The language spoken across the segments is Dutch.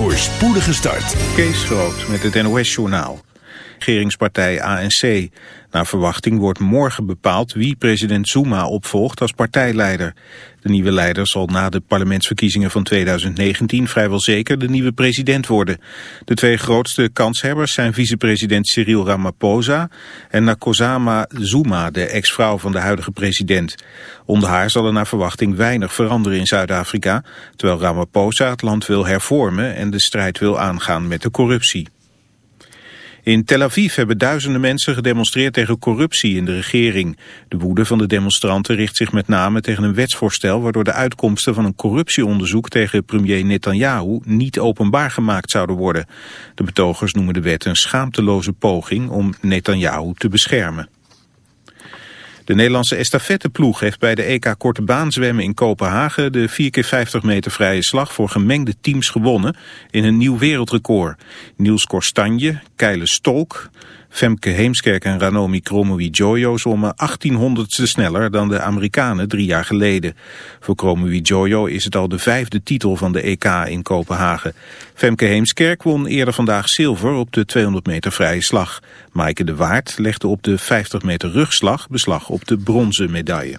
voor spoedige start. Kees Groot met het NOS-journaal. Regeringspartij ANC. Naar verwachting wordt morgen bepaald wie president Zuma opvolgt als partijleider. De nieuwe leider zal na de parlementsverkiezingen van 2019 vrijwel zeker de nieuwe president worden. De twee grootste kanshebbers zijn vicepresident Cyril Ramaphosa en Nakosama Zuma, de ex-vrouw van de huidige president. Onder haar zal er naar verwachting weinig veranderen in Zuid-Afrika, terwijl Ramaphosa het land wil hervormen en de strijd wil aangaan met de corruptie. In Tel Aviv hebben duizenden mensen gedemonstreerd tegen corruptie in de regering. De woede van de demonstranten richt zich met name tegen een wetsvoorstel... waardoor de uitkomsten van een corruptieonderzoek tegen premier Netanyahu niet openbaar gemaakt zouden worden. De betogers noemen de wet een schaamteloze poging om Netanyahu te beschermen. De Nederlandse estafetteploeg heeft bij de EK Korte Baan zwemmen in Kopenhagen de 4x50 meter vrije slag voor gemengde teams gewonnen in een nieuw wereldrecord. Niels Korstanje, Keile Stolk, Femke Heemskerk en Ranomi Kromowidjojo zwommen 1800ste sneller dan de Amerikanen drie jaar geleden. Voor Kromowidjojo is het al de vijfde titel van de EK in Kopenhagen. Femke Heemskerk won eerder vandaag zilver op de 200 meter vrije slag. Maaike de Waard legde op de 50 meter rugslag beslag op de bronzen medaille.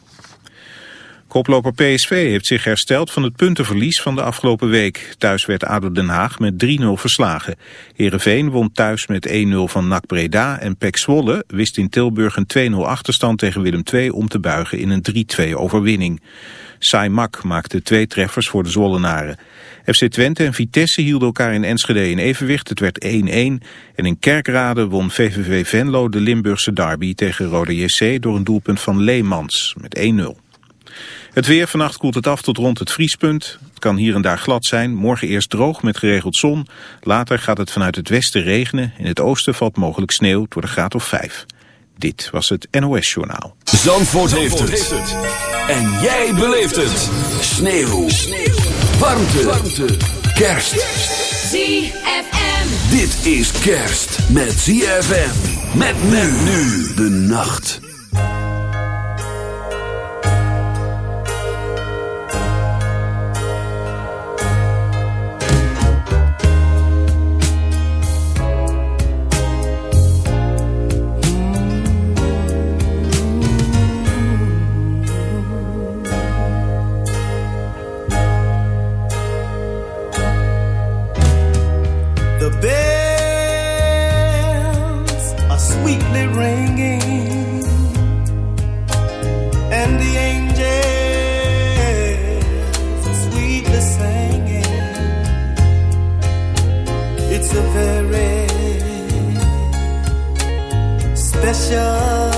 Koploper PSV heeft zich hersteld van het puntenverlies van de afgelopen week. Thuis werd ADO Den Haag met 3-0 verslagen. Heerenveen won thuis met 1-0 van NAC Breda en Pek Zwolle wist in Tilburg een 2-0 achterstand tegen Willem II om te buigen in een 3-2 overwinning. Sai Mak maakte twee treffers voor de Zwollenaren. FC Twente en Vitesse hielden elkaar in Enschede in evenwicht. Het werd 1-1. En in Kerkrade won VVV Venlo de Limburgse derby tegen Rode JC door een doelpunt van Leemans met 1-0. Het weer, vannacht koelt het af tot rond het vriespunt. Het kan hier en daar glad zijn. Morgen eerst droog met geregeld zon. Later gaat het vanuit het westen regenen. In het oosten valt mogelijk sneeuw door de graad of 5. Dit was het NOS Journaal. Zandvoort, heeft, het. En jij beleeft het. Sneeuw. sneeuw. Warmte. Warmte. Kerst. ZFM. Dit is kerst met ZFM. Met men nu de nacht. 想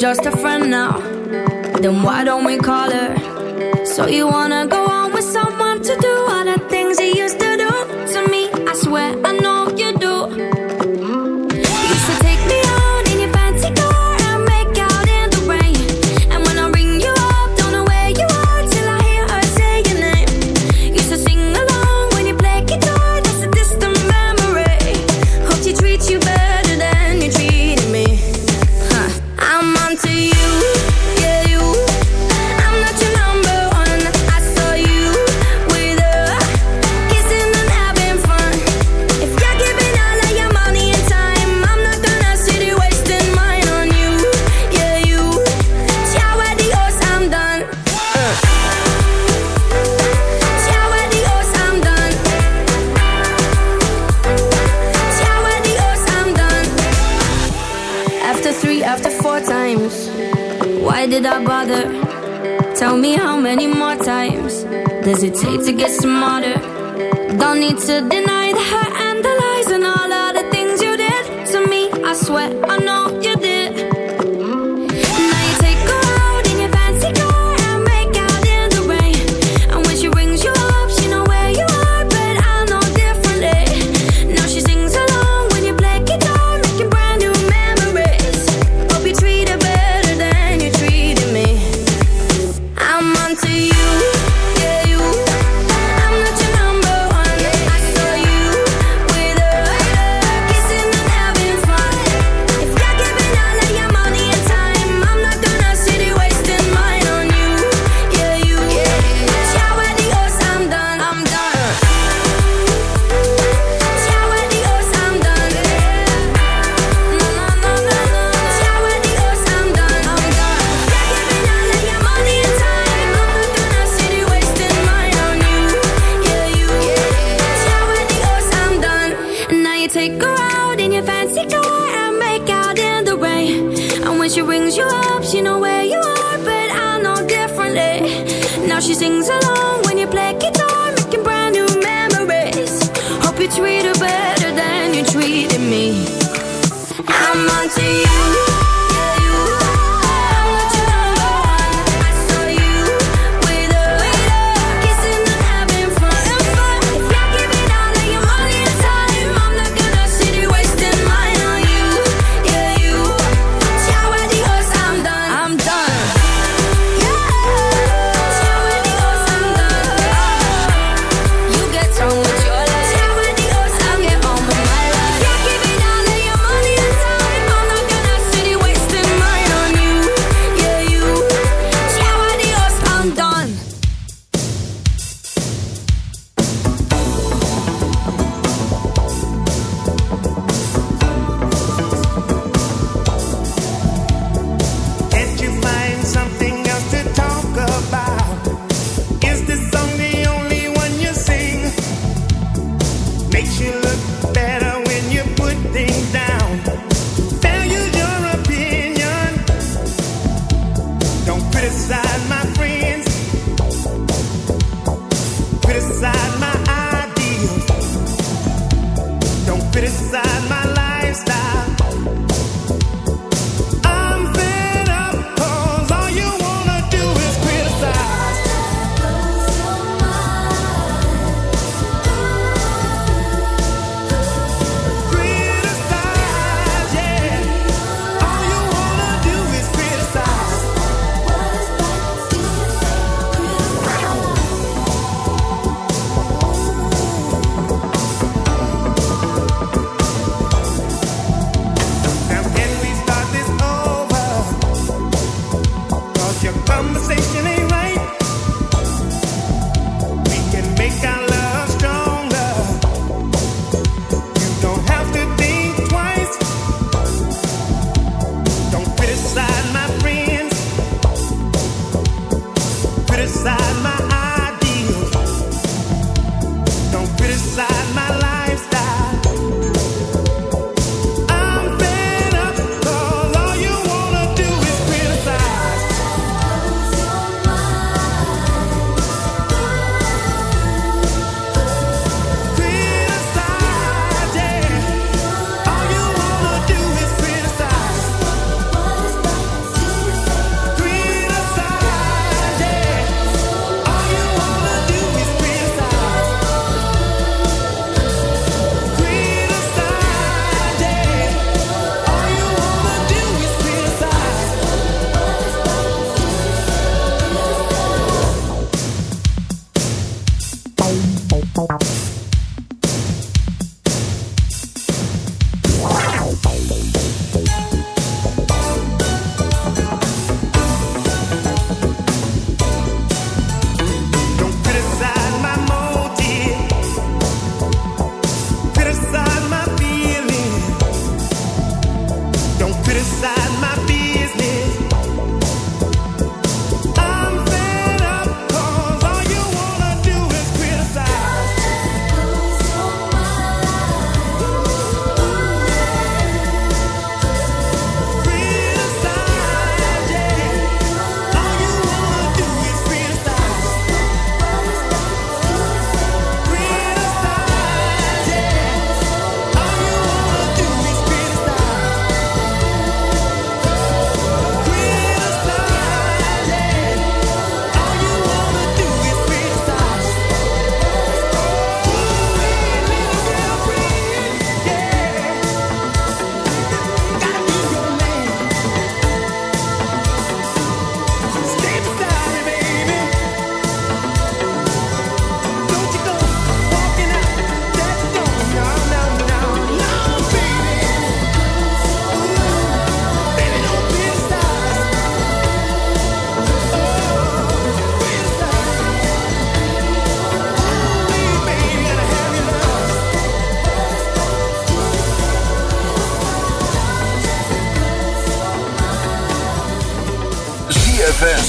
just a friend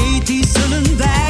80 zullen wij.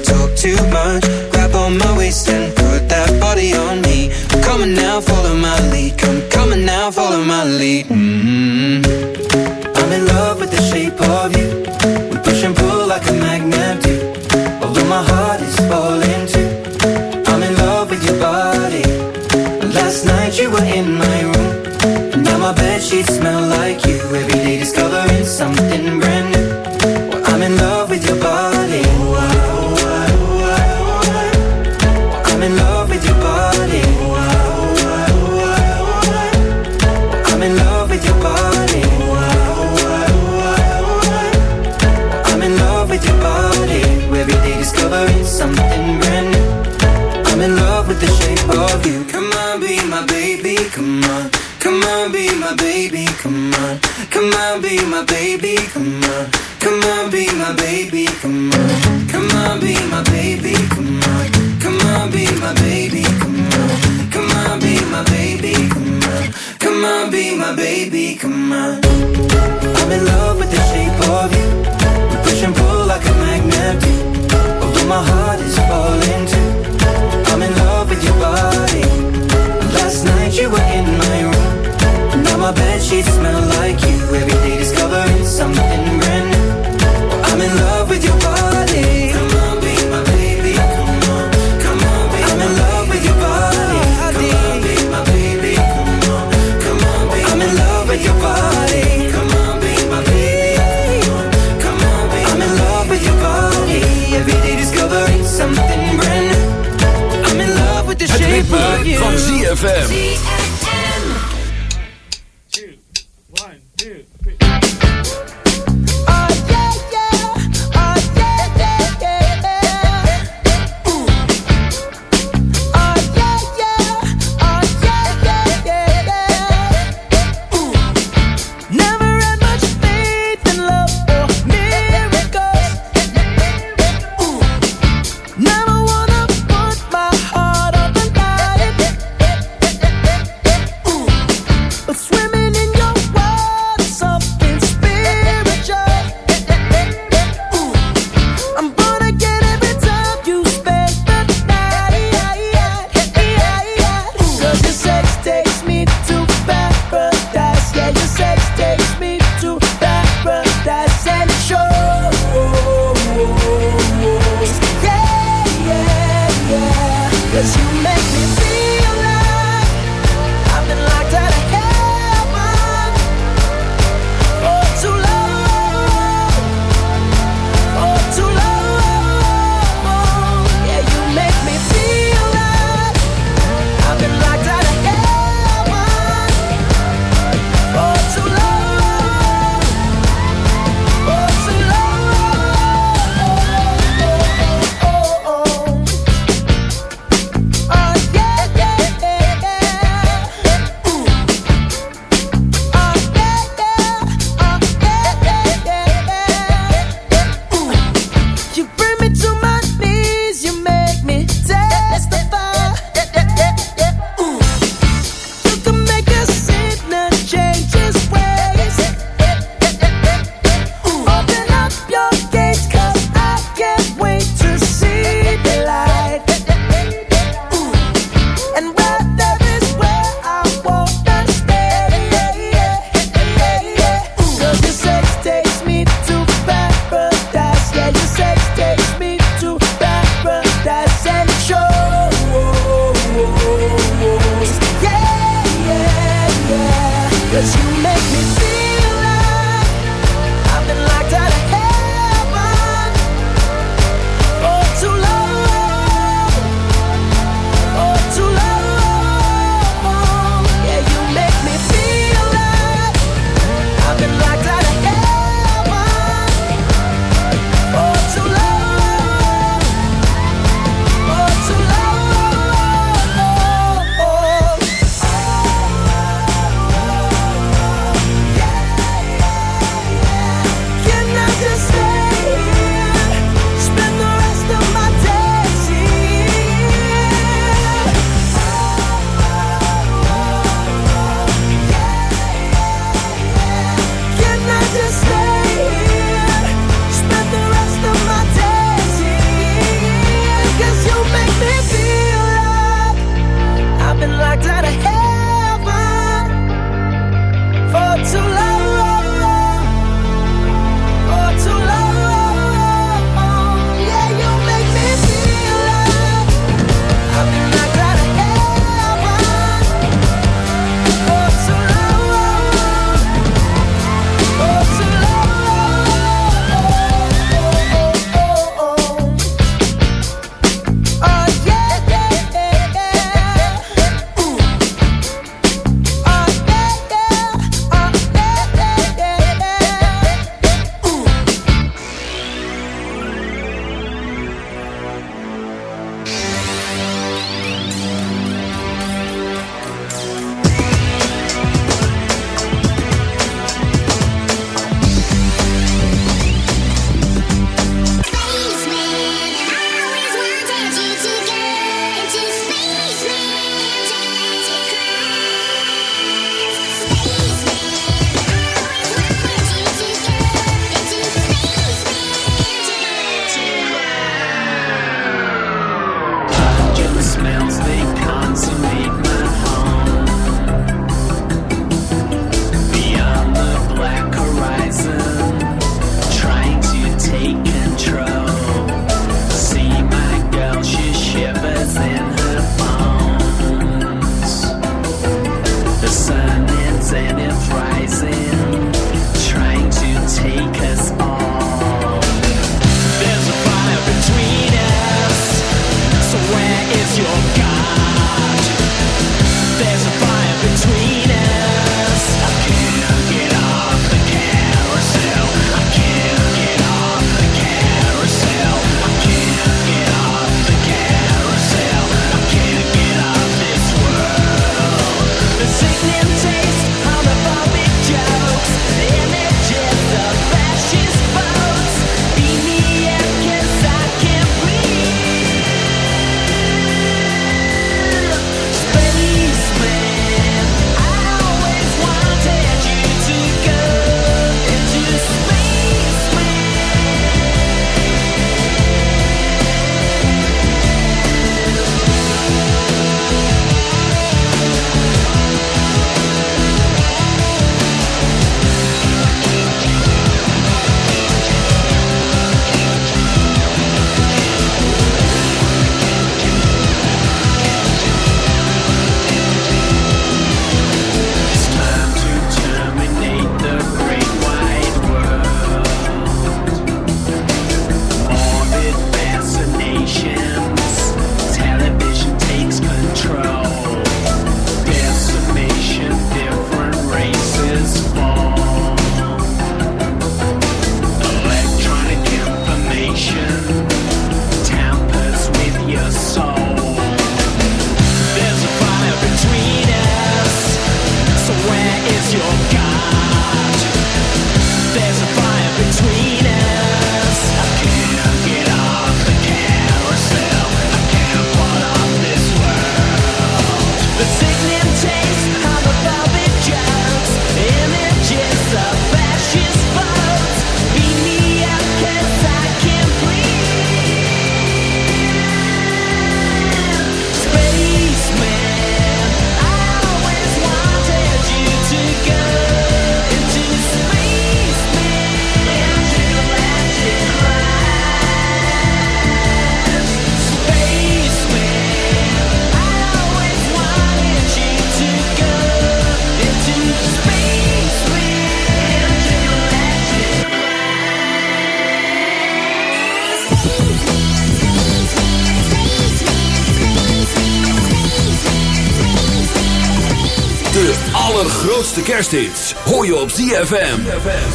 allergrootste kersthits hoor je op ZFM.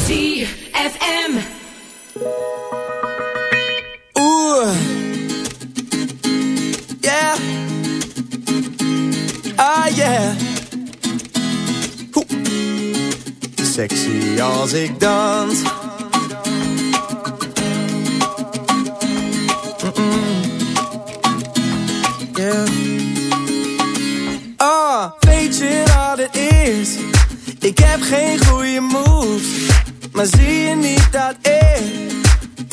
ZFM. Oeh. Yeah. Ah, yeah. Hoe. Sexy als ik dans.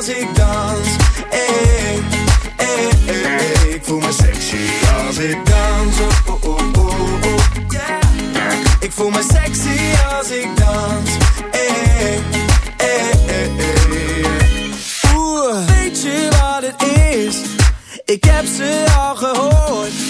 als ik dans. Hey, hey, hey. Ik voel me sexy als ik dans. Oh, oh, oh, oh, oh, yeah. Ik voel me sexy als ik dans. Hey, hey. Oeh, weet je wat het is? Ik heb ze al gehoord